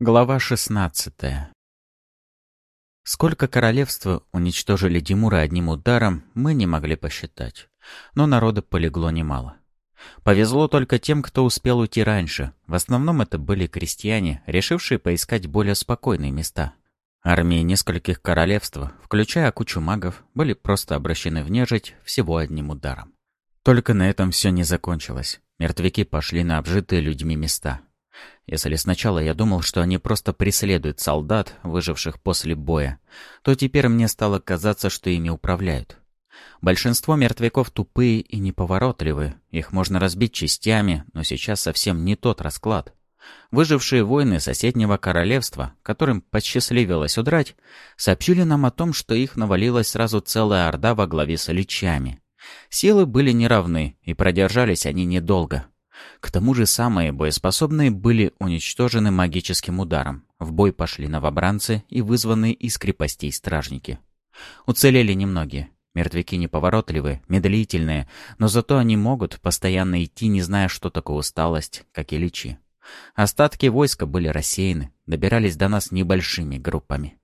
Глава 16 Сколько королевства уничтожили Димура одним ударом, мы не могли посчитать. Но народа полегло немало. Повезло только тем, кто успел уйти раньше. В основном это были крестьяне, решившие поискать более спокойные места. Армии нескольких королевств, включая кучу магов, были просто обращены в нежить всего одним ударом. Только на этом все не закончилось. Мертвяки пошли на обжитые людьми места. Если сначала я думал, что они просто преследуют солдат, выживших после боя, то теперь мне стало казаться, что ими управляют. Большинство мертвяков тупые и неповоротливые, их можно разбить частями, но сейчас совсем не тот расклад. Выжившие воины соседнего королевства, которым посчастливилось удрать, сообщили нам о том, что их навалилась сразу целая орда во главе с личами. Силы были неравны, и продержались они недолго. К тому же самые боеспособные были уничтожены магическим ударом. В бой пошли новобранцы и вызванные из крепостей стражники. Уцелели немногие. Мертвяки неповоротливые, медлительные, но зато они могут постоянно идти, не зная, что такое усталость, как и личи. Остатки войска были рассеяны, добирались до нас небольшими группами.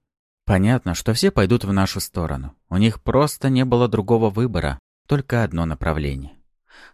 Понятно, что все пойдут в нашу сторону. У них просто не было другого выбора, только одно направление.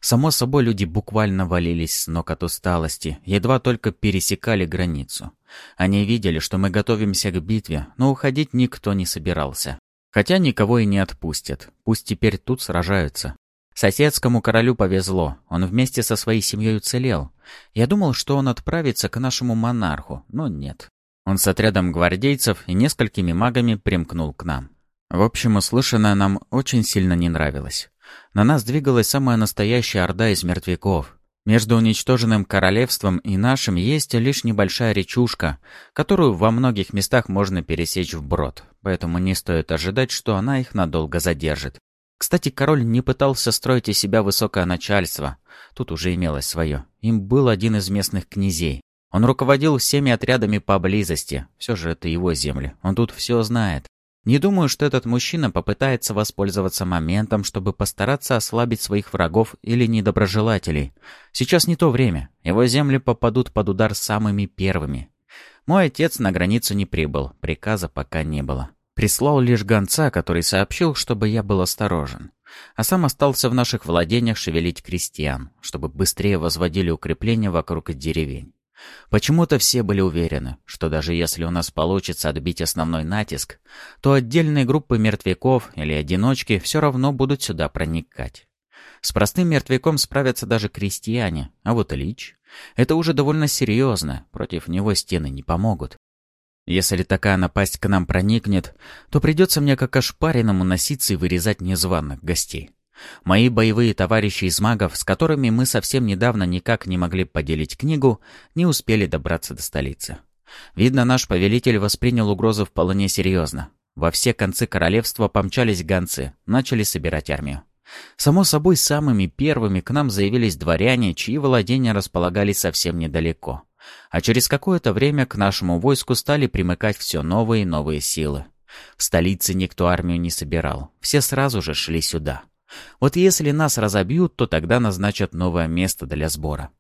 Само собой, люди буквально валились с ног от усталости, едва только пересекали границу. Они видели, что мы готовимся к битве, но уходить никто не собирался. Хотя никого и не отпустят, пусть теперь тут сражаются. Соседскому королю повезло, он вместе со своей семьей уцелел. Я думал, что он отправится к нашему монарху, но нет. Он с отрядом гвардейцев и несколькими магами примкнул к нам. В общем, услышанное нам очень сильно не нравилось. На нас двигалась самая настоящая орда из мертвяков. Между уничтоженным королевством и нашим есть лишь небольшая речушка, которую во многих местах можно пересечь вброд, поэтому не стоит ожидать, что она их надолго задержит. Кстати, король не пытался строить из себя высокое начальство. Тут уже имелось свое. Им был один из местных князей. Он руководил всеми отрядами поблизости. Все же это его земли. Он тут все знает. Не думаю, что этот мужчина попытается воспользоваться моментом, чтобы постараться ослабить своих врагов или недоброжелателей. Сейчас не то время. Его земли попадут под удар самыми первыми. Мой отец на границу не прибыл, приказа пока не было. Прислал лишь гонца, который сообщил, чтобы я был осторожен. А сам остался в наших владениях шевелить крестьян, чтобы быстрее возводили укрепления вокруг деревень. Почему-то все были уверены, что даже если у нас получится отбить основной натиск, то отдельные группы мертвяков или одиночки все равно будут сюда проникать. С простым мертвяком справятся даже крестьяне, а вот Лич — это уже довольно серьезно, против него стены не помогут. Если такая напасть к нам проникнет, то придется мне как ошпаренному носиться и вырезать незваных гостей. Мои боевые товарищи из магов, с которыми мы совсем недавно никак не могли поделить книгу, не успели добраться до столицы. Видно, наш повелитель воспринял угрозу вполне серьезно. Во все концы королевства помчались гонцы, начали собирать армию. Само собой, самыми первыми к нам заявились дворяне, чьи владения располагались совсем недалеко. А через какое-то время к нашему войску стали примыкать все новые и новые силы. В столице никто армию не собирал, все сразу же шли сюда. Вот если нас разобьют, то тогда назначат новое место для сбора.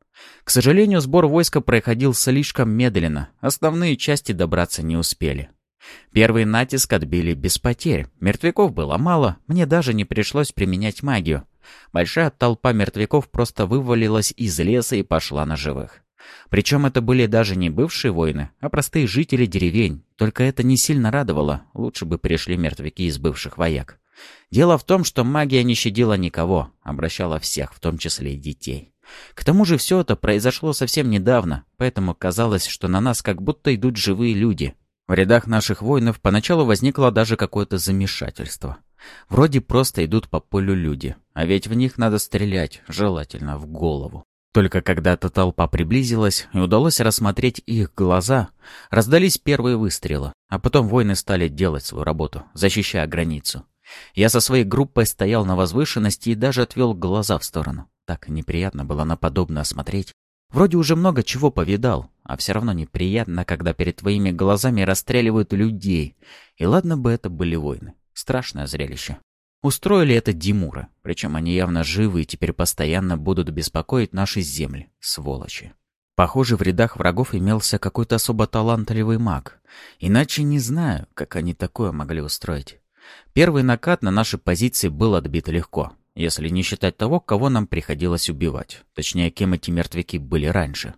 К сожалению, сбор войска проходил слишком медленно, основные части добраться не успели. Первый натиск отбили без потерь, мертвяков было мало, мне даже не пришлось применять магию. Большая толпа мертвяков просто вывалилась из леса и пошла на живых. Причем это были даже не бывшие воины, а простые жители деревень. Только это не сильно радовало, лучше бы пришли мертвяки из бывших вояк. Дело в том, что магия не щадила никого, обращала всех, в том числе и детей. К тому же все это произошло совсем недавно, поэтому казалось, что на нас как будто идут живые люди. В рядах наших воинов поначалу возникло даже какое-то замешательство. Вроде просто идут по полю люди, а ведь в них надо стрелять, желательно в голову. Только когда эта толпа приблизилась и удалось рассмотреть их глаза, раздались первые выстрелы, а потом воины стали делать свою работу, защищая границу. Я со своей группой стоял на возвышенности и даже отвел глаза в сторону. Так неприятно было на подобное смотреть. Вроде уже много чего повидал, а все равно неприятно, когда перед твоими глазами расстреливают людей. И ладно бы это были войны. Страшное зрелище. Устроили это Димура, причем они явно живы и теперь постоянно будут беспокоить наши земли, сволочи. Похоже, в рядах врагов имелся какой-то особо талантливый маг. Иначе не знаю, как они такое могли устроить. Первый накат на наши позиции был отбит легко, если не считать того, кого нам приходилось убивать. Точнее, кем эти мертвяки были раньше.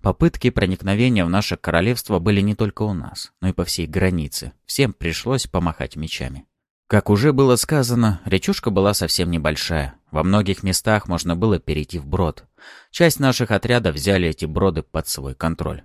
Попытки проникновения в наше королевство были не только у нас, но и по всей границе. Всем пришлось помахать мечами. Как уже было сказано, речушка была совсем небольшая. Во многих местах можно было перейти в брод. Часть наших отрядов взяли эти броды под свой контроль.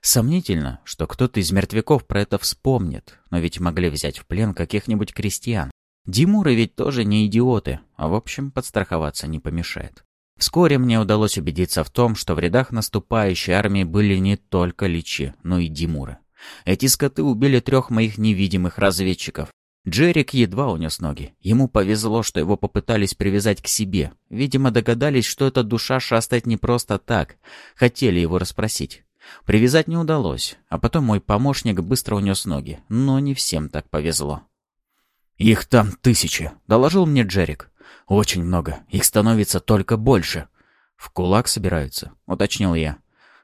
Сомнительно, что кто-то из мертвяков про это вспомнит, но ведь могли взять в плен каких-нибудь крестьян. Димуры ведь тоже не идиоты, а в общем подстраховаться не помешает. Вскоре мне удалось убедиться в том, что в рядах наступающей армии были не только личи, но и димуры. Эти скоты убили трех моих невидимых разведчиков. Джерик едва унес ноги. Ему повезло, что его попытались привязать к себе. Видимо, догадались, что эта душа шастает не просто так. Хотели его расспросить. Привязать не удалось, а потом мой помощник быстро унес ноги, но не всем так повезло. «Их там тысячи», — доложил мне Джерик. «Очень много. Их становится только больше». «В кулак собираются», — уточнил я.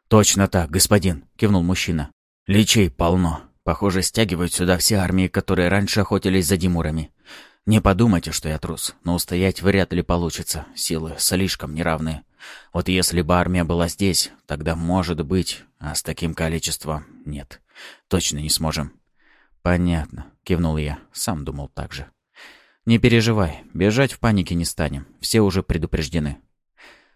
«Точно так, господин», — кивнул мужчина. «Личей полно. Похоже, стягивают сюда все армии, которые раньше охотились за Димурами. Не подумайте, что я трус, но устоять вряд ли получится. Силы слишком неравные. Вот если бы армия была здесь, тогда может быть, а с таким количеством нет. Точно не сможем. Понятно, кивнул я. Сам думал так же. Не переживай, бежать в панике не станем. Все уже предупреждены.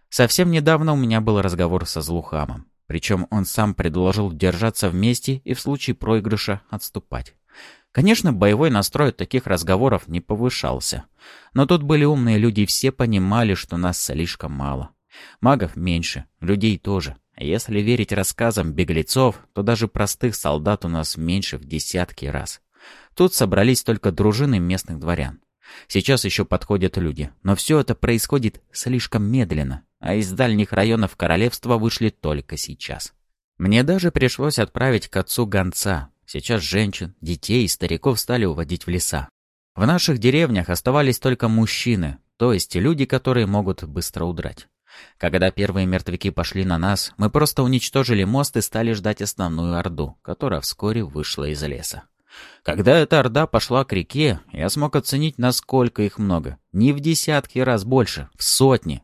Совсем недавно у меня был разговор со Злухамом. Причем он сам предложил держаться вместе и в случае проигрыша отступать. Конечно, боевой настрой от таких разговоров не повышался. Но тут были умные люди, и все понимали, что нас слишком мало. Магов меньше, людей тоже. Если верить рассказам беглецов, то даже простых солдат у нас меньше в десятки раз. Тут собрались только дружины местных дворян. Сейчас еще подходят люди, но все это происходит слишком медленно, а из дальних районов королевства вышли только сейчас. Мне даже пришлось отправить к отцу гонца. Сейчас женщин, детей и стариков стали уводить в леса. В наших деревнях оставались только мужчины, то есть люди, которые могут быстро удрать. Когда первые мертвяки пошли на нас, мы просто уничтожили мост и стали ждать основную орду, которая вскоре вышла из леса. Когда эта орда пошла к реке, я смог оценить, насколько их много. Не в десятки раз больше, в сотни.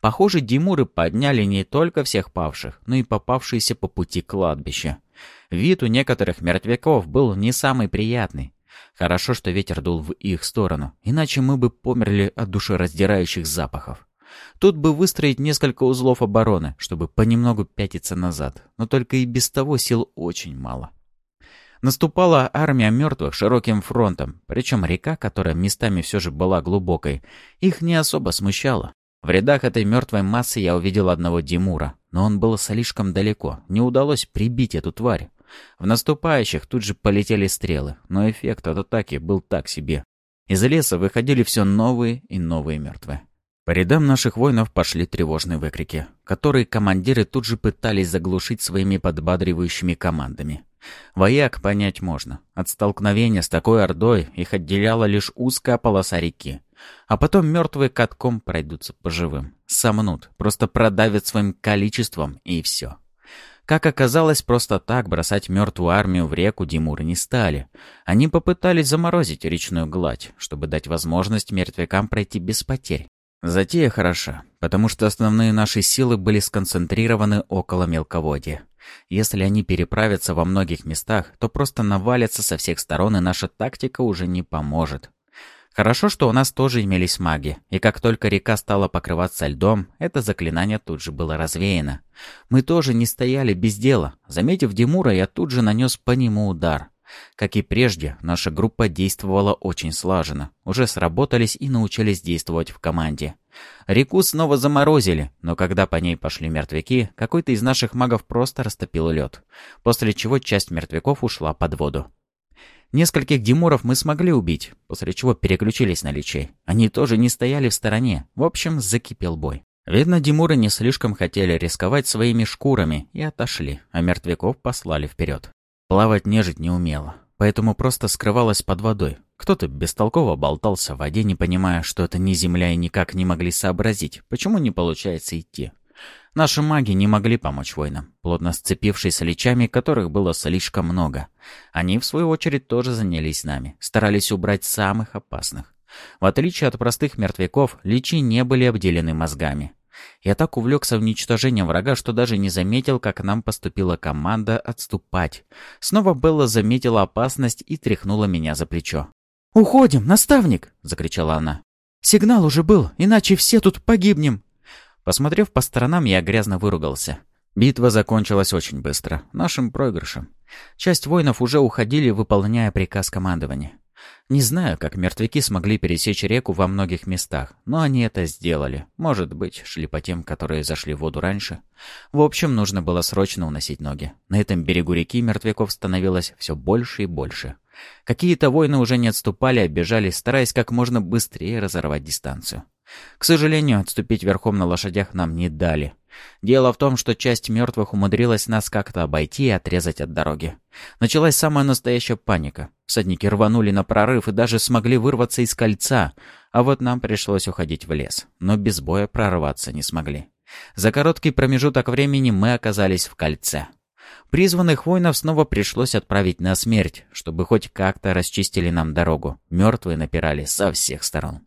Похоже, Димуры подняли не только всех павших, но и попавшиеся по пути кладбища. Вид у некоторых мертвяков был не самый приятный. Хорошо, что ветер дул в их сторону, иначе мы бы померли от душераздирающих запахов. Тут бы выстроить несколько узлов обороны, чтобы понемногу пятиться назад, но только и без того сил очень мало. Наступала армия мертвых широким фронтом, причем река, которая местами все же была глубокой, их не особо смущала. В рядах этой мертвой массы я увидел одного Димура, но он был слишком далеко, не удалось прибить эту тварь. В наступающих тут же полетели стрелы, но эффект от атаки был так себе. Из леса выходили все новые и новые мертвые. По рядам наших воинов пошли тревожные выкрики, которые командиры тут же пытались заглушить своими подбадривающими командами. Вояк понять можно. От столкновения с такой ордой их отделяла лишь узкая полоса реки. А потом мертвые катком пройдутся по живым. Сомнут, просто продавят своим количеством и все. Как оказалось, просто так бросать мертвую армию в реку Димуры не стали. Они попытались заморозить речную гладь, чтобы дать возможность мертвякам пройти без потерь. Затея хороша, потому что основные наши силы были сконцентрированы около мелководья. Если они переправятся во многих местах, то просто навалятся со всех сторон, и наша тактика уже не поможет. Хорошо, что у нас тоже имелись маги, и как только река стала покрываться льдом, это заклинание тут же было развеяно. Мы тоже не стояли без дела. Заметив Димура, я тут же нанес по нему удар. Как и прежде, наша группа действовала очень слаженно. Уже сработались и научились действовать в команде. Реку снова заморозили, но когда по ней пошли мертвяки, какой-то из наших магов просто растопил лед, после чего часть мертвяков ушла под воду. Нескольких Димуров мы смогли убить, после чего переключились на личей. Они тоже не стояли в стороне. В общем, закипел бой. Видно, Димуры не слишком хотели рисковать своими шкурами и отошли, а мертвяков послали вперед. Плавать нежить не умела, поэтому просто скрывалась под водой. Кто-то бестолково болтался в воде, не понимая, что это не земля и никак не могли сообразить, почему не получается идти. Наши маги не могли помочь воинам, плотно сцепившись с личами, которых было слишком много. Они, в свою очередь, тоже занялись нами, старались убрать самых опасных. В отличие от простых мертвяков, личи не были обделены мозгами. Я так увлекся уничтожением врага, что даже не заметил, как нам поступила команда отступать. Снова Белла заметила опасность и тряхнула меня за плечо. «Уходим, наставник!» — закричала она. «Сигнал уже был, иначе все тут погибнем!» Посмотрев по сторонам, я грязно выругался. Битва закончилась очень быстро, нашим проигрышем. Часть воинов уже уходили, выполняя приказ командования. Не знаю, как мертвяки смогли пересечь реку во многих местах, но они это сделали. Может быть, шли по тем, которые зашли в воду раньше. В общем, нужно было срочно уносить ноги. На этом берегу реки мертвяков становилось все больше и больше. Какие-то воины уже не отступали, а бежали, стараясь как можно быстрее разорвать дистанцию. К сожалению, отступить верхом на лошадях нам не дали. Дело в том, что часть мертвых умудрилась нас как-то обойти и отрезать от дороги. Началась самая настоящая паника. Всадники рванули на прорыв и даже смогли вырваться из кольца, а вот нам пришлось уходить в лес, но без боя прорваться не смогли. За короткий промежуток времени мы оказались в кольце. Призванных воинов снова пришлось отправить на смерть, чтобы хоть как-то расчистили нам дорогу. Мертвые напирали со всех сторон.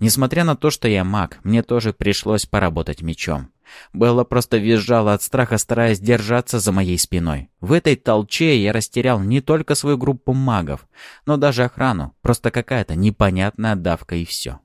Несмотря на то, что я маг, мне тоже пришлось поработать мечом. Белла просто визжала от страха, стараясь держаться за моей спиной. В этой толче я растерял не только свою группу магов, но даже охрану. Просто какая-то непонятная давка и все.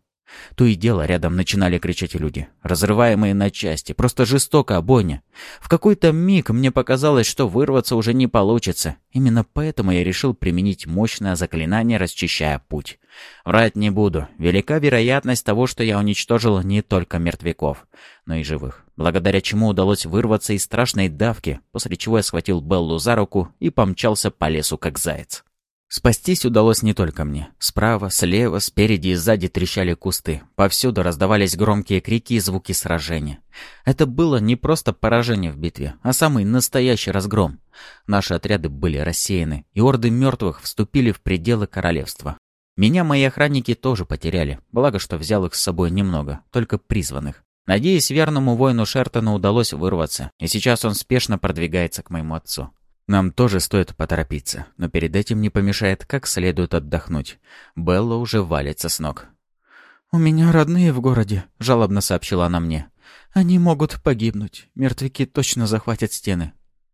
То и дело рядом начинали кричать люди, разрываемые на части, просто жестоко бойня. В какой-то миг мне показалось, что вырваться уже не получится. Именно поэтому я решил применить мощное заклинание, расчищая путь. Врать не буду. Велика вероятность того, что я уничтожил не только мертвяков, но и живых, благодаря чему удалось вырваться из страшной давки, после чего я схватил Беллу за руку и помчался по лесу, как заяц. Спастись удалось не только мне. Справа, слева, спереди и сзади трещали кусты. Повсюду раздавались громкие крики и звуки сражения. Это было не просто поражение в битве, а самый настоящий разгром. Наши отряды были рассеяны, и орды мертвых вступили в пределы королевства. Меня мои охранники тоже потеряли, благо что взял их с собой немного, только призванных. Надеюсь, верному воину Шертону удалось вырваться, и сейчас он спешно продвигается к моему отцу. Нам тоже стоит поторопиться, но перед этим не помешает как следует отдохнуть. Белла уже валится с ног. «У меня родные в городе», — жалобно сообщила она мне. «Они могут погибнуть. Мертвяки точно захватят стены».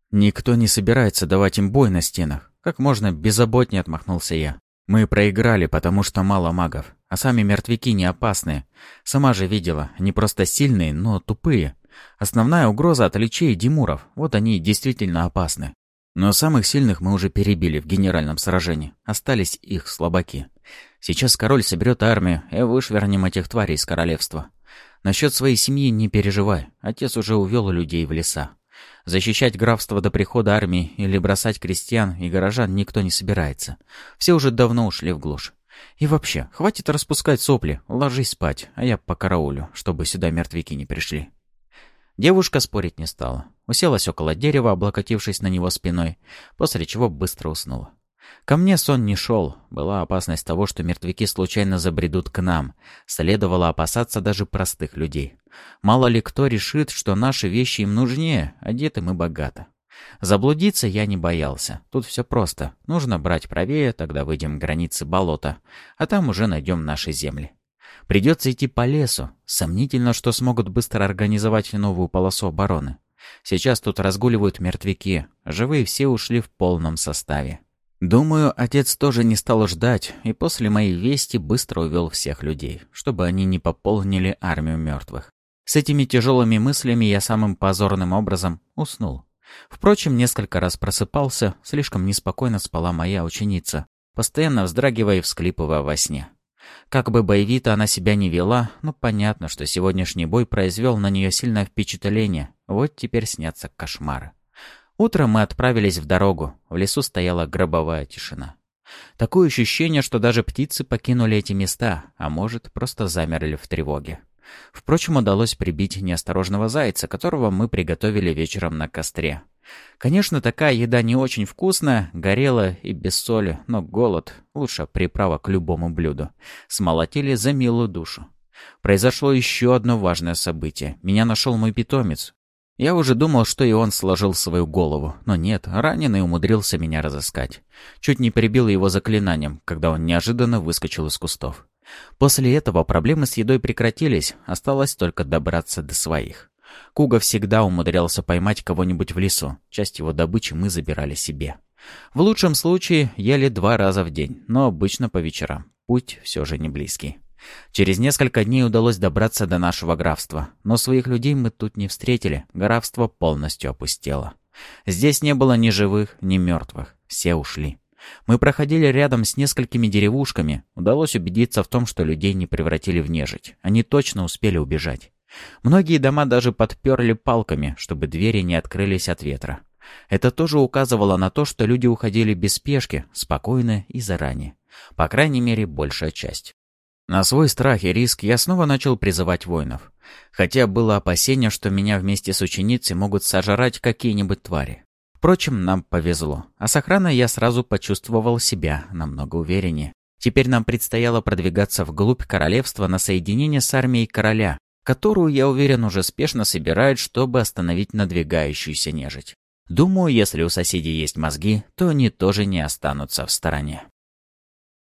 «Никто не собирается давать им бой на стенах. Как можно беззаботнее отмахнулся я. Мы проиграли, потому что мало магов, а сами мертвяки не опасные. Сама же видела, они просто сильные, но тупые. Основная угроза от личей Димуров, вот они действительно опасны. Но самых сильных мы уже перебили в генеральном сражении. Остались их слабаки. Сейчас король соберет армию и вышвернем этих тварей из королевства. Насчет своей семьи не переживай. Отец уже увел людей в леса. Защищать графство до прихода армии или бросать крестьян и горожан никто не собирается. Все уже давно ушли в глушь. И вообще, хватит распускать сопли, ложись спать, а я по караулю, чтобы сюда мертвяки не пришли. Девушка спорить не стала. Уселась около дерева, облокотившись на него спиной, после чего быстро уснула. Ко мне сон не шел. Была опасность того, что мертвяки случайно забредут к нам. Следовало опасаться даже простых людей. Мало ли кто решит, что наши вещи им нужнее, одеты мы богато. Заблудиться я не боялся. Тут все просто. Нужно брать правее, тогда выйдем к границе болота, а там уже найдем наши земли. Придется идти по лесу. Сомнительно, что смогут быстро организовать новую полосу обороны. Сейчас тут разгуливают мертвяки. Живые все ушли в полном составе. Думаю, отец тоже не стал ждать, и после моей вести быстро увел всех людей, чтобы они не пополнили армию мертвых. С этими тяжелыми мыслями я самым позорным образом уснул. Впрочем, несколько раз просыпался, слишком неспокойно спала моя ученица, постоянно вздрагивая и всклипывая во сне. Как бы боевито она себя не вела, но понятно, что сегодняшний бой произвел на нее сильное впечатление. Вот теперь снятся кошмары. Утром мы отправились в дорогу. В лесу стояла гробовая тишина. Такое ощущение, что даже птицы покинули эти места, а может, просто замерли в тревоге. Впрочем, удалось прибить неосторожного зайца, которого мы приготовили вечером на костре. Конечно, такая еда не очень вкусная, горела и без соли, но голод — лучшая приправа к любому блюду. Смолотили за милую душу. Произошло еще одно важное событие. Меня нашел мой питомец. Я уже думал, что и он сложил свою голову, но нет, раненый умудрился меня разыскать. Чуть не перебил его заклинанием, когда он неожиданно выскочил из кустов. После этого проблемы с едой прекратились, осталось только добраться до своих. Куга всегда умудрялся поймать кого-нибудь в лесу, часть его добычи мы забирали себе. В лучшем случае ели два раза в день, но обычно по вечерам. Путь все же не близкий. Через несколько дней удалось добраться до нашего графства, но своих людей мы тут не встретили, графство полностью опустело. Здесь не было ни живых, ни мертвых, все ушли. Мы проходили рядом с несколькими деревушками, удалось убедиться в том, что людей не превратили в нежить, они точно успели убежать. Многие дома даже подперли палками, чтобы двери не открылись от ветра. Это тоже указывало на то, что люди уходили без спешки, спокойно и заранее. По крайней мере, большая часть. На свой страх и риск я снова начал призывать воинов. Хотя было опасение, что меня вместе с ученицей могут сожрать какие-нибудь твари. Впрочем, нам повезло. А с охраной я сразу почувствовал себя намного увереннее. Теперь нам предстояло продвигаться вглубь королевства на соединение с армией короля, которую, я уверен, уже спешно собирают, чтобы остановить надвигающуюся нежить. Думаю, если у соседей есть мозги, то они тоже не останутся в стороне.